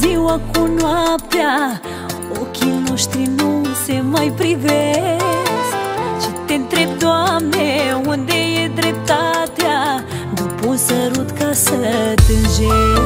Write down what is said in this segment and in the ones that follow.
ziua cu noaptea Ochii noștri nu se mai privesc Și te întreb, Doamne, unde e dreptatea? După un sărut ca să tânjesc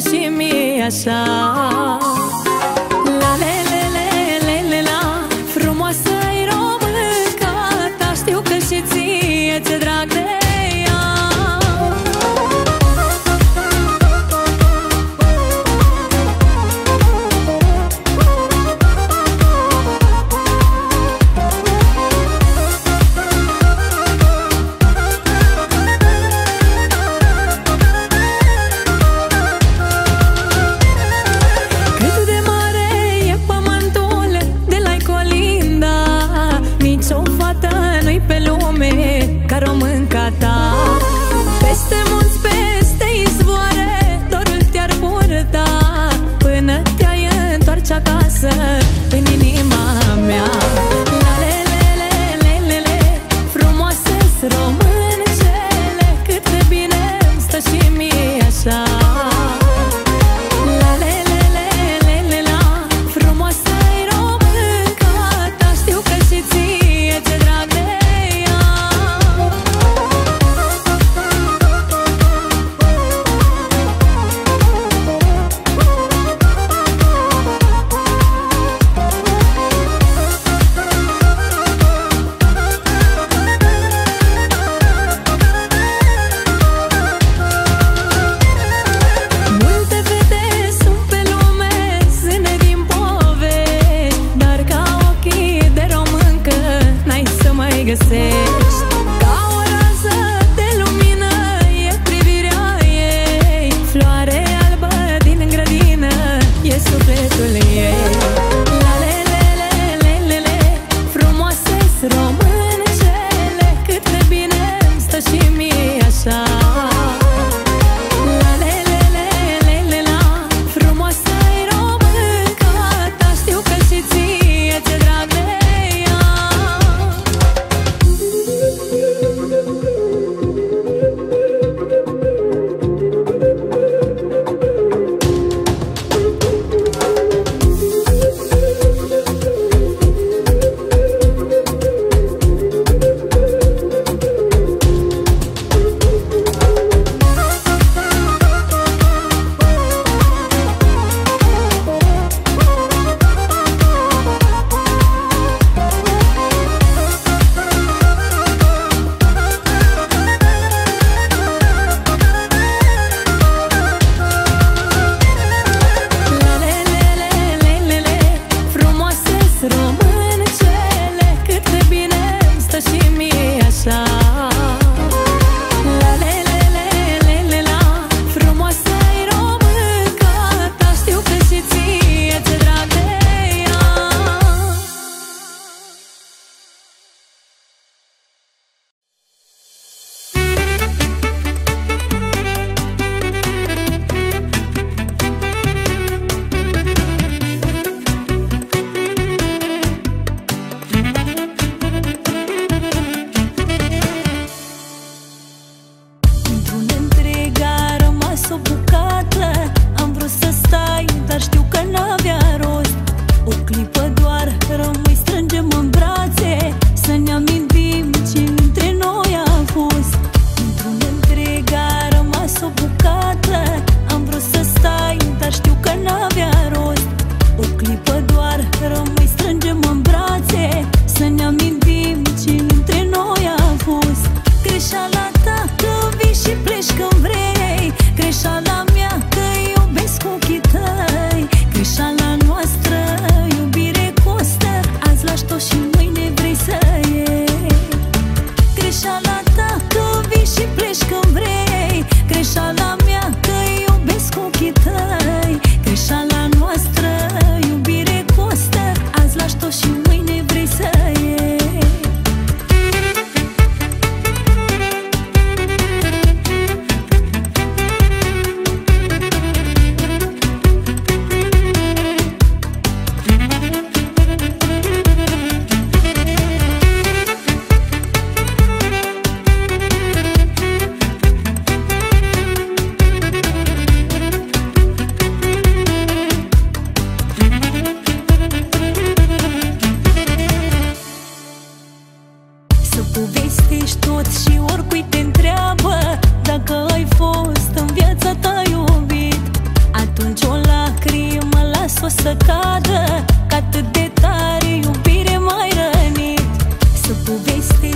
σημεία σαν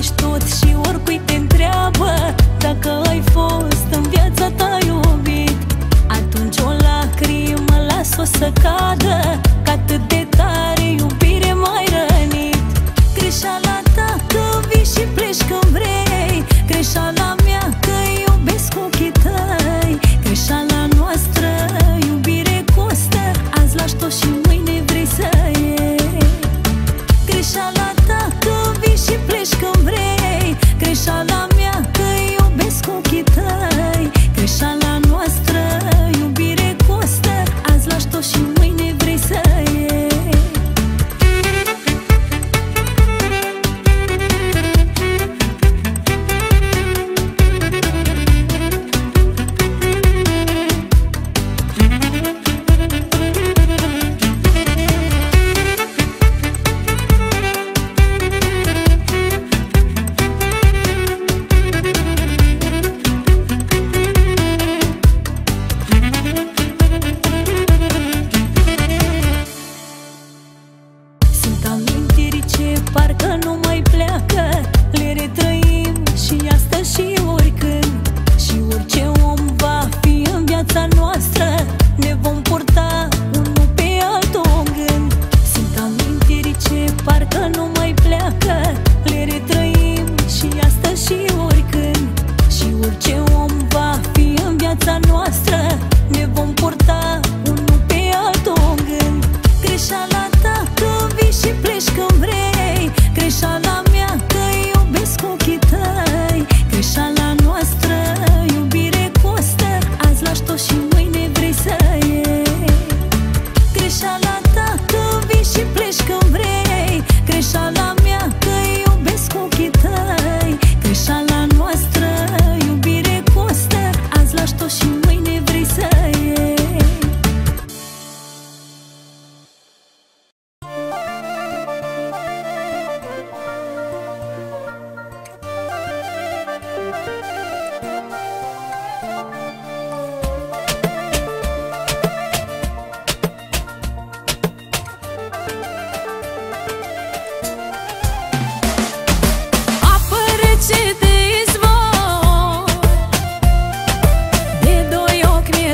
povestești tot și oricui te întreabă Dacă ai fost în viața ta iubit Atunci o lacrimă las-o să cadă Că atât de tare iubire mai rănit. Greșeala ta că vii și pleci când vrei Greșeala mea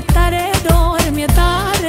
tare dor, mi-e tare.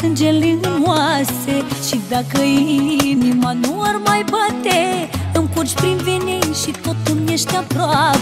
Sângele în oase Și dacă inima nu ar mai bate Îmi curgi prin vene și tot îmi ești aproape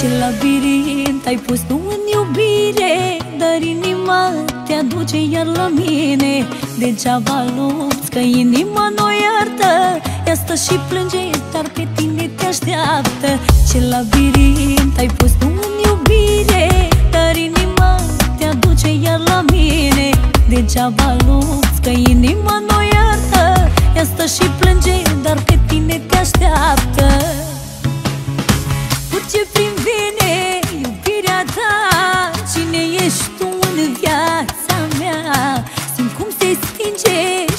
Ce labirint ai pus tu în iubire Dar inima te aduce iar la mine. Degeaba lupți că inima nu iartă Ea stă și plânge, dar pe tine te așteaptă. Ce labirint ai pus tu în iubire Dar inima te aduce iar la mine. Degeaba lupți că inima nu iartă Ea stă și plânge, dar pe tine te așteaptă ce prin vine iubirea ta. Cine ești tu în viața mea? Simt cum se stinge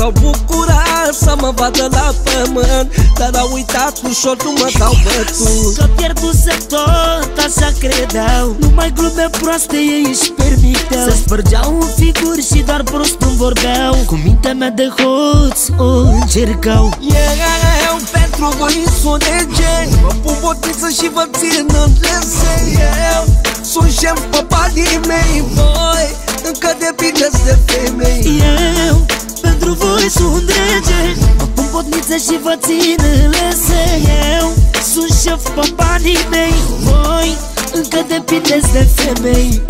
S-au bucurat să mă vadă la pământ Dar au uitat ușor nu mă dau bătut Că pierduse tot, așa credeau Numai glume proaste ei își permiteau. Se spărgeau în figuri și doar prost îmi vorbeau. Cu mintea mea de hoț o încercau. Eu pentru voi sunt rege Mă pun botiță și vă țin în rese Eu sunt șef pe banii mei Voi încă depindeți de femei. Eu pentru voi sunt rege. Mă pun potniță și vă țin în lese. Eu sunt șef pe banii mei. Voi încă depindeți de femei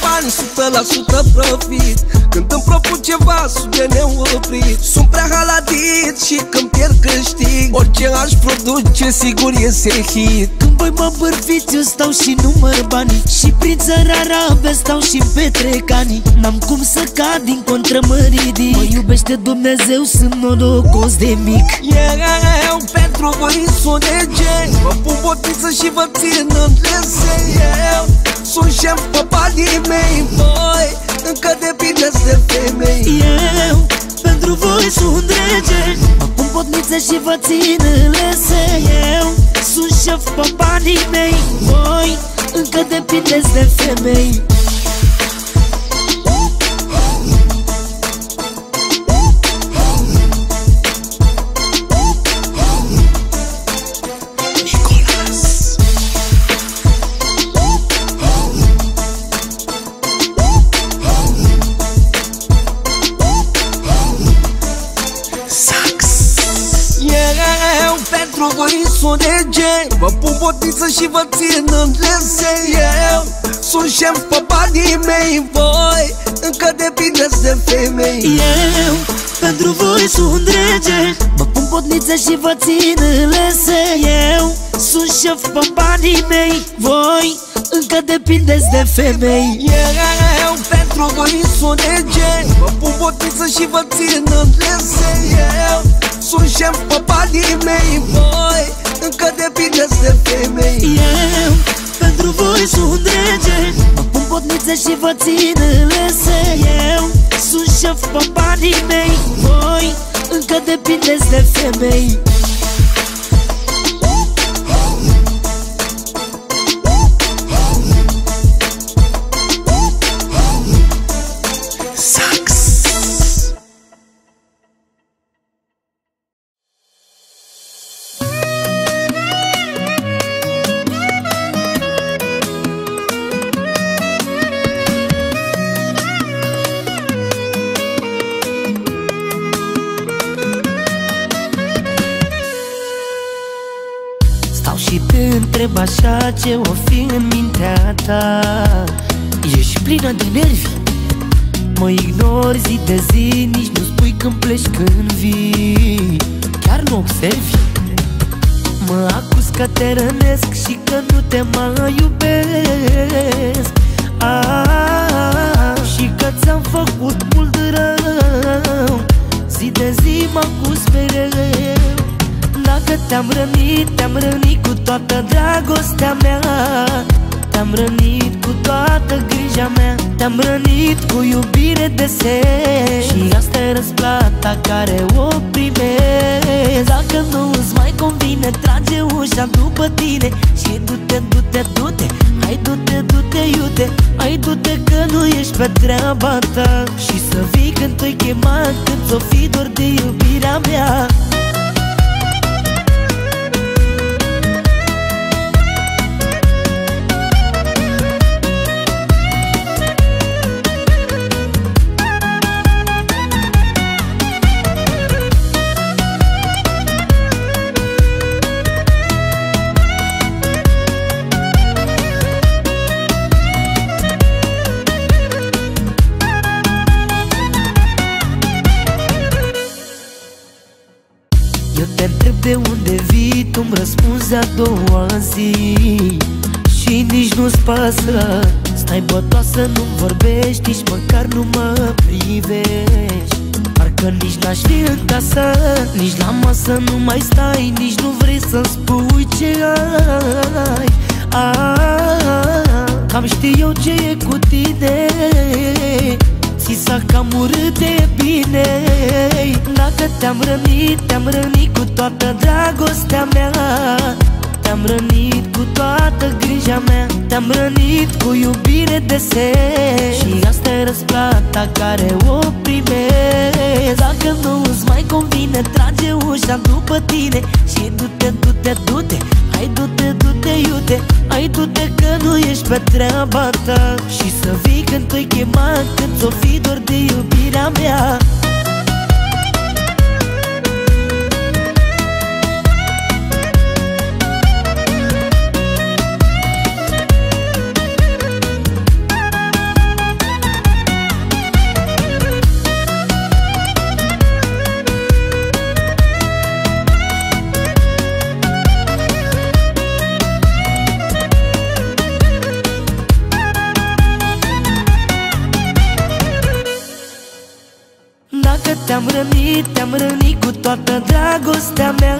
bani, 100% profit. Când îmi propun ceva, sunt de neoprit. Sunt prea haladit și când pierd câștig Orice aș produce, sigur iese hit Când voi mă bârfiți, eu stau și număr banii. Și prin țara arabe stau și petrec anii N-am cum să cad din contră mă ridic Mă iubește Dumnezeu, sunt norocos de mic. Eu pentru voi sunt rege Vă pun botiță și vă țin în lese. Eu sunt șef pe banii mei. Voi încă depindeți de femei. Eu pentru voi sunt rege Mă pun botniță și vă țin în lese. Eu sunt șef pe banii mei. Voi încă depindeți de femei rege Vă pun botiță și vă țin în lese Eu sunt șef pe banii mei Voi încă depindeți de femei. Eu pentru voi sunt rege Mă pun potniță și vă țin în lese. Eu sunt șef pe banii mei Voi încă depindeți de femei. Eu pentru voi sunt rege Vă pun botiță și vă țin în lese. Eu sunt șef pe banii mei Voi încă depindeți de femei. Eu pentru voi sunt rege. Mă pun potniță și vă țin în lese. Eu sunt șef pe banii mei. Voi încă depindeți de femei întreb așa ce o fi în mintea ta. Ești plină de nervi Mă ignori zi de zi, nici nu spui când pleci când vii. Chiar nu observi Mă acuz că te rănesc și că nu te mai iubesc. Ah, Și că ți-am făcut mult rău Zi de zi mă acuz mereu Dacă te-am rănit, te-am rănit cu toată dragostea mea. Te-am rănit cu toată grija mea Te-am rănit cu iubire de ses Și asta e răsplata care o primesc. Dacă nu îți mai convine, trage ușa după tine. Și du-te, du-te, du-te Hai du-te, du-te, iute. Hai du-te că nu ești pe treaba ta. Și să vii când te-i chema Când ți-o fi dor de iubirea mea de unde vii, tu-mi răspunzi a doua zi. Și nici nu-ți pasă Stai bătoasă, nu vorbești, nici măcar nu mă privești. Parcă nici n-aș fi în casă, nici la masă nu mai stai Nici nu vrei să-mi spui ce ai. Ah, Cam știu eu ce e cu tine Ți s-a cam urât de bine. Dacă te-am rănit, te-am rănit cu toată dragostea mea Te-am rănit cu toată grija mea Te-am rănit cu iubire de ses Și asta e răsplata care o primesc. Dacă nu îți mai convine, trage ușa după tine. Și du-te, du-te, du-te Hai du-te, du-te, iute. Hai du-te că nu ești pe treaba ta. Și să vii când te-i chema Când ți-o fi dor de iubirea mea te-am rănit, te-am rănit cu toată dragostea mea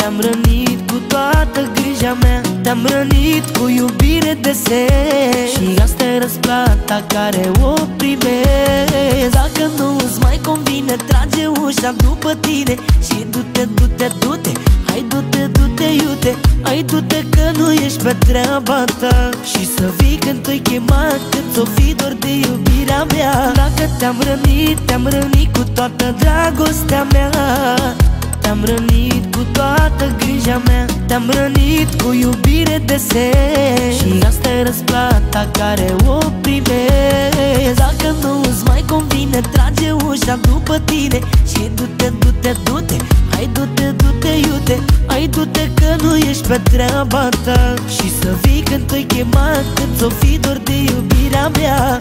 Te-am rănit cu toată grija mea Te-am rănit cu iubire de ses Și asta e răsplata care o primesc. Dacă nu-ți mai convine, trage ușa după tine. Și du-te, du-te, du-te Hai du-te, du-te, iute. Hai du-te că nu ești pe treaba ta. Și să vii când te-ai chemat Când ți-o fi dor de iubirea mea. Dacă te-am rănit, te-am rănit cu toată dragostea mea te-am rănit cu toată grija mea Te-am rănit cu iubire de ses Și asta e răsplata care o primesc Dacă nu-ți mai convine, trage ușa după tine. Și du-te, du-te, du-te Hai du-te, du-te, iute. Hai du-te că nu ești pe treaba ta. Și să vii când te-ai chemat Când ți-o fi dor de iubirea mea